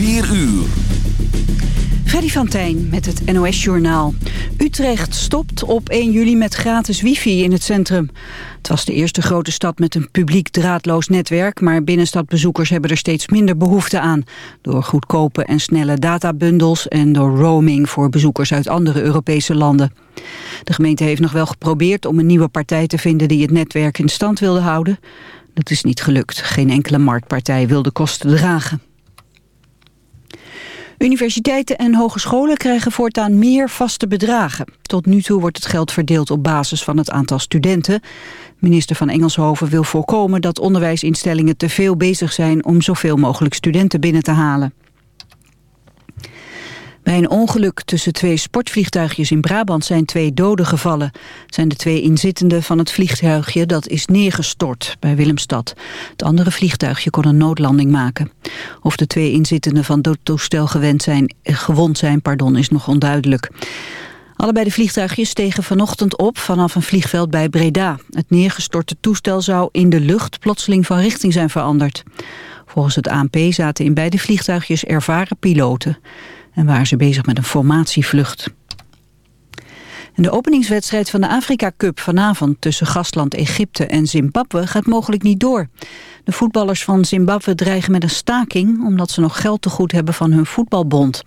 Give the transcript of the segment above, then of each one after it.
4 uur. Freddy van Tijn met het NOS-journaal. Utrecht stopt op 1 juli met gratis wifi in het centrum. Het was de eerste grote stad met een publiek draadloos netwerk... maar binnenstadbezoekers hebben er steeds minder behoefte aan... door goedkope en snelle databundels... en door roaming voor bezoekers uit andere Europese landen. De gemeente heeft nog wel geprobeerd om een nieuwe partij te vinden... die het netwerk in stand wilde houden. Dat is niet gelukt. Geen enkele marktpartij wil de kosten dragen. Universiteiten en hogescholen krijgen voortaan meer vaste bedragen. Tot nu toe wordt het geld verdeeld op basis van het aantal studenten. Minister van Engelshoven wil voorkomen dat onderwijsinstellingen te veel bezig zijn om zoveel mogelijk studenten binnen te halen. Bij een ongeluk tussen twee sportvliegtuigjes in Brabant zijn twee doden gevallen. Zijn de twee inzittenden van het vliegtuigje dat is neergestort bij Willemstad. Het andere vliegtuigje kon een noodlanding maken. Of de twee inzittenden van het toestel gewend zijn, eh, gewond zijn pardon, is nog onduidelijk. Allebei de vliegtuigjes stegen vanochtend op vanaf een vliegveld bij Breda. Het neergestorte toestel zou in de lucht plotseling van richting zijn veranderd. Volgens het ANP zaten in beide vliegtuigjes ervaren piloten en waren ze bezig met een formatievlucht. De openingswedstrijd van de Afrika Cup vanavond tussen gastland Egypte en Zimbabwe gaat mogelijk niet door. De voetballers van Zimbabwe dreigen met een staking omdat ze nog geld te goed hebben van hun voetbalbond.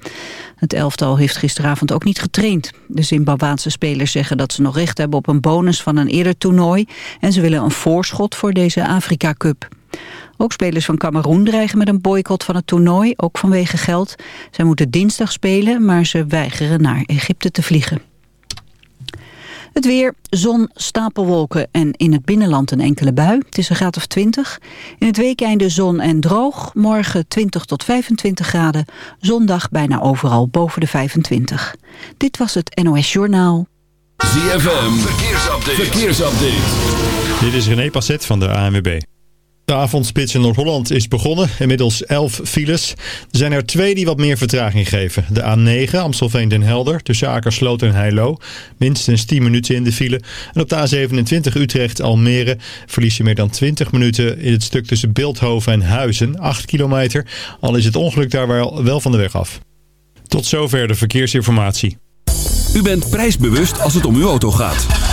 Het elftal heeft gisteravond ook niet getraind. De Zimbabwaanse spelers zeggen dat ze nog recht hebben op een bonus van een eerder toernooi en ze willen een voorschot voor deze Afrika Cup. Ook spelers van Cameroen dreigen met een boycott van het toernooi, ook vanwege geld. Zij moeten dinsdag spelen, maar ze weigeren naar Egypte te vliegen. Het weer, zon, stapelwolken en in het binnenland een enkele bui. Het is een graad of 20. In het weekeinde zon en droog. Morgen 20 tot 25 graden. Zondag bijna overal boven de 25. Dit was het NOS Journaal. ZFM, verkeersupdate. verkeersupdate. Dit is René Passet van de ANWB. De avondspits in Noord-Holland is begonnen. Inmiddels 11 files. Er zijn er twee die wat meer vertraging geven. De A9 Amstelveen-Den Helder tussen Akersloot en Heilo. Minstens 10 minuten in de file. En op de A27 Utrecht-Almere verlies je meer dan 20 minuten in het stuk tussen Beeldhoven en Huizen. 8 kilometer. Al is het ongeluk daar wel, wel van de weg af. Tot zover de verkeersinformatie. U bent prijsbewust als het om uw auto gaat.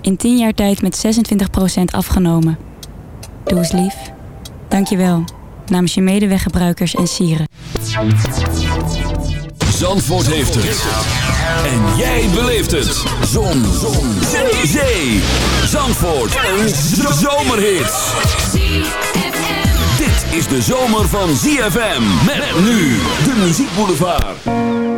In 10 jaar tijd met 26% afgenomen. Doe eens lief. Dank je wel. Namens je medeweggebruikers en sieren. Zandvoort heeft het. En jij beleeft het. Zon. Zon. Zee. Zandvoort. Een zomerhit. Dit is de zomer van ZFM. Met nu de muziekboulevard. I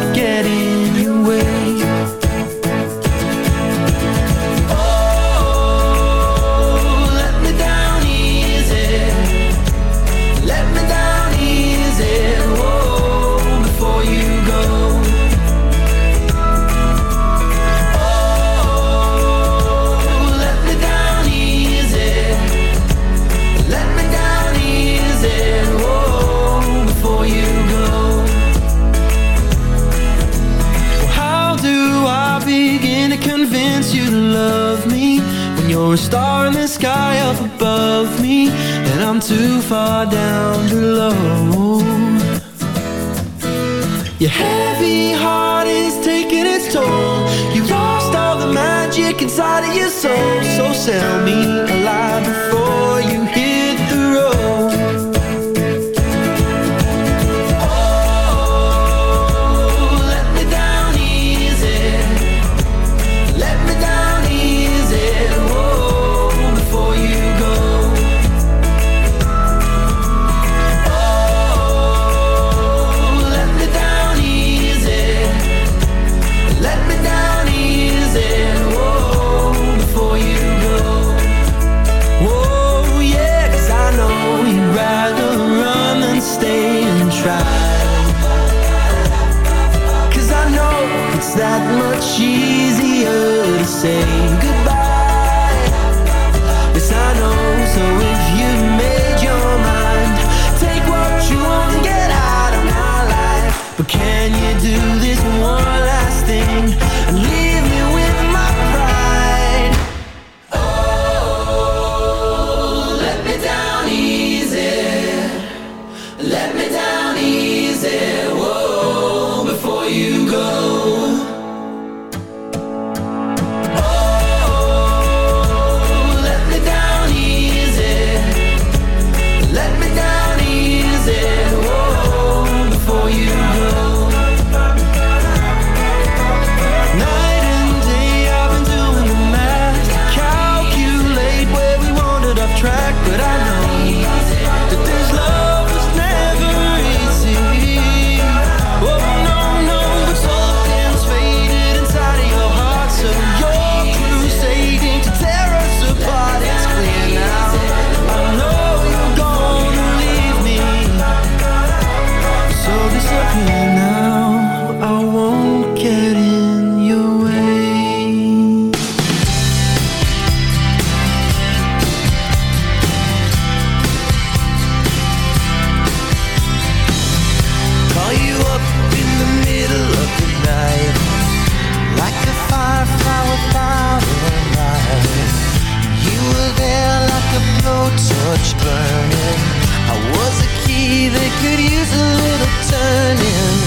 could use a little turning.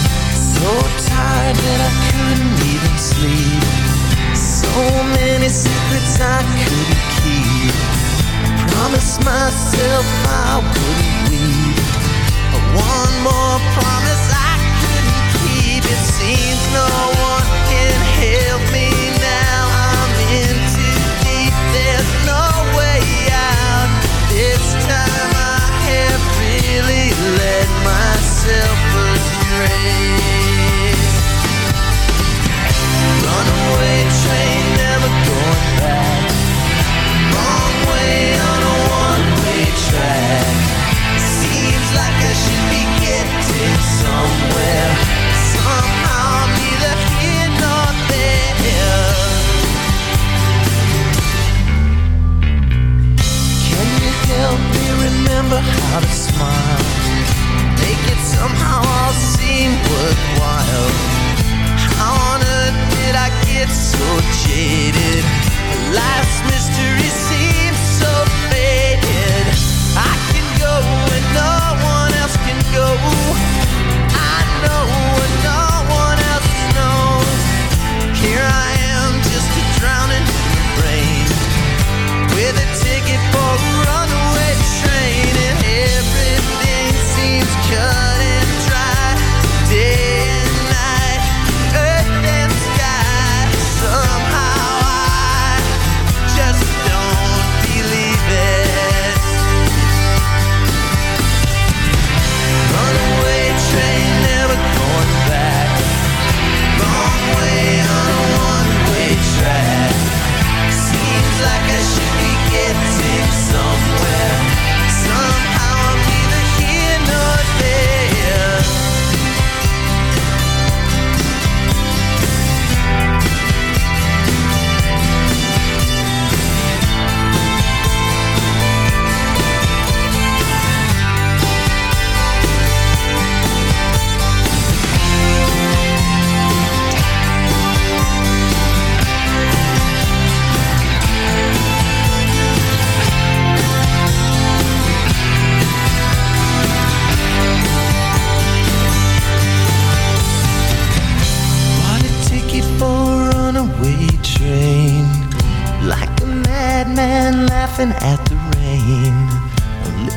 So tired that I couldn't even sleep. So many secrets I couldn't keep. Promise myself I wouldn't leave One more promise I couldn't keep. It seems no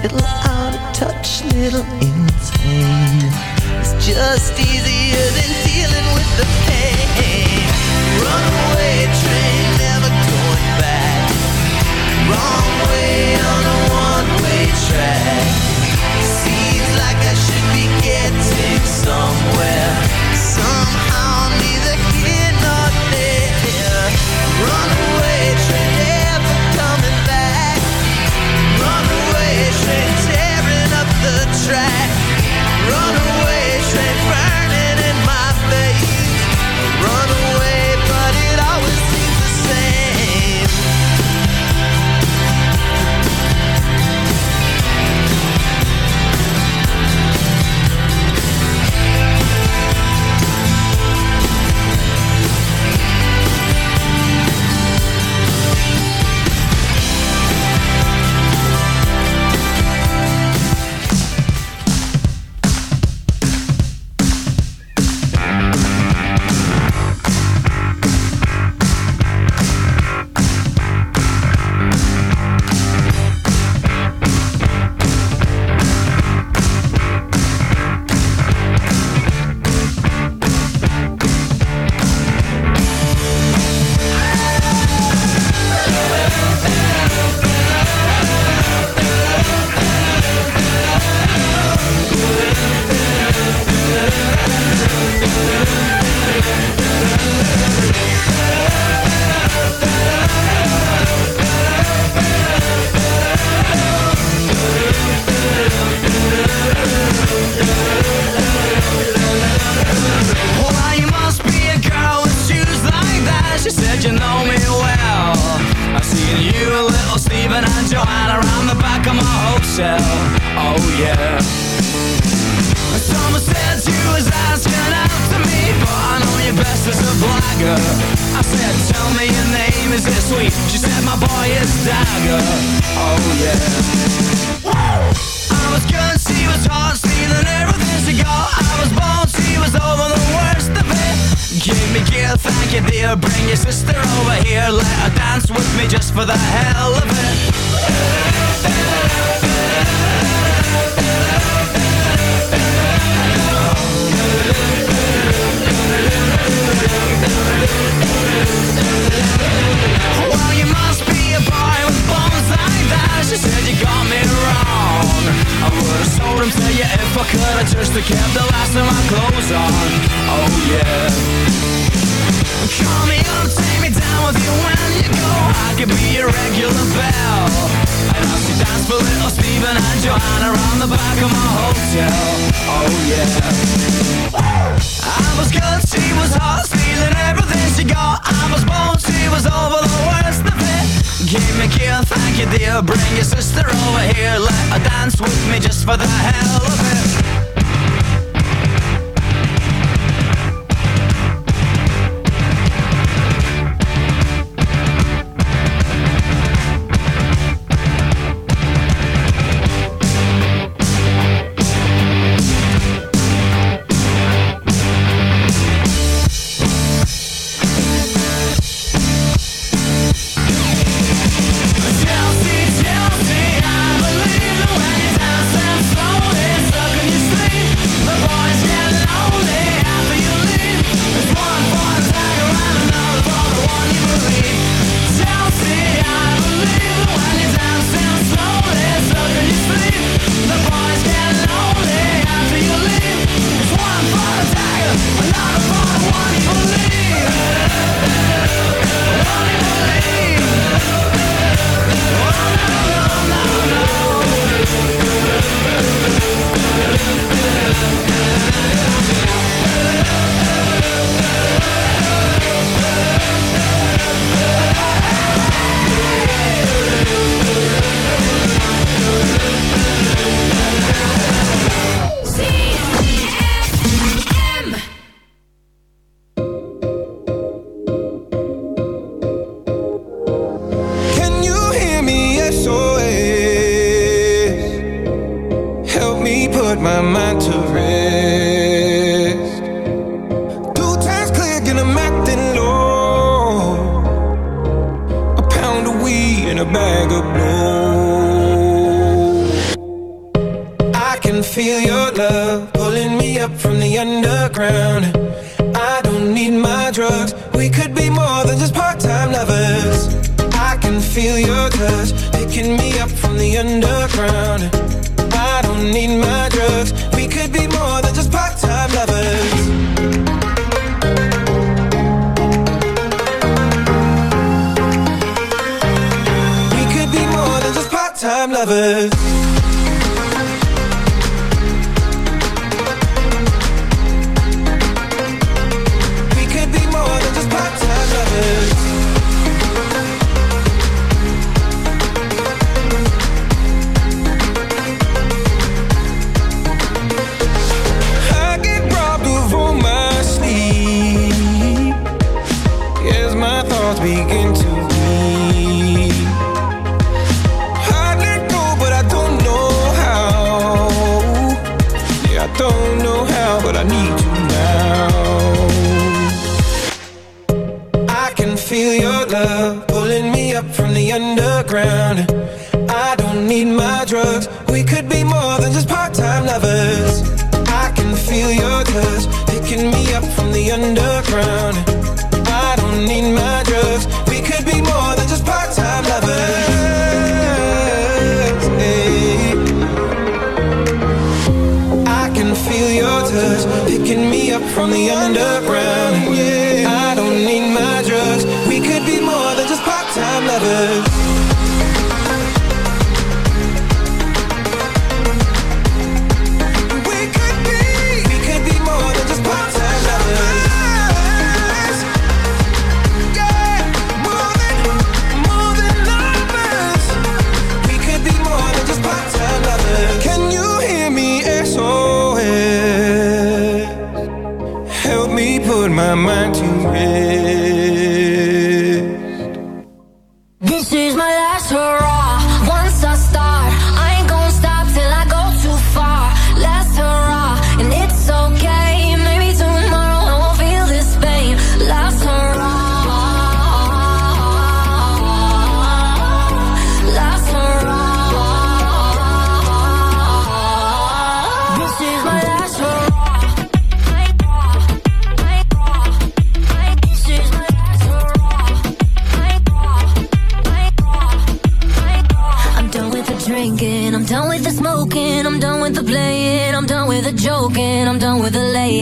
little out of touch, little insane. It's just easier than dealing with the pain. Run away. Joanna around the back of my hotel. Oh yeah. Someone said you was asking after me, but I know you best as a blagger. I said, tell me your name, is it sweet? She said, my boy is Dagger. Oh yeah. Whoa. I was gonna see what's hot, stealing everything she got. I was born, she was over the worst of it. Give me gear, thank you dear. Bring your sister over here, let her dance with me just for the hell of it. Well, you must be a boy that. She said you got me wrong. I would've sold him to you if I could've just to kept the last of my clothes on. Oh yeah. Call me up, take me down with you when you go. Steven and Joanna around the back of my hotel. Oh yeah. I was good, she was hot, stealing everything she got. I was bold, she was over the worst of it. Give me a kill, thank you dear. Bring your sister over here, let her dance with me just for the hell of it. ground. Begin end up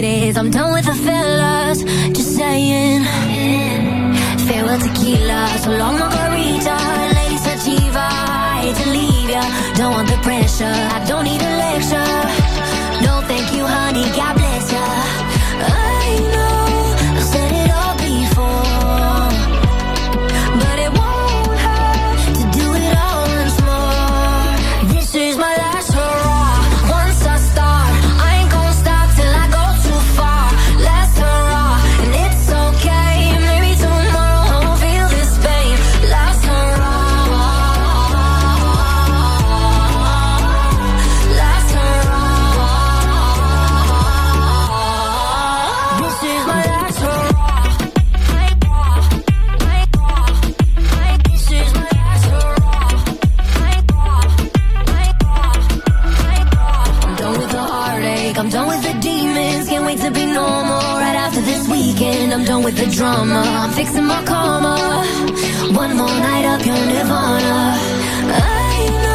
it is. I'm done with the fellas, just saying. Farewell tequila, so long margarita, lady sativa. I hate to leave ya, don't want the pressure. I don't need a lecture. No, thank you, honey. God bless. with the demons, can't wait to be normal. Right after this weekend, I'm done with the drama. I'm fixing my karma. One more night up your Nirvana. I know.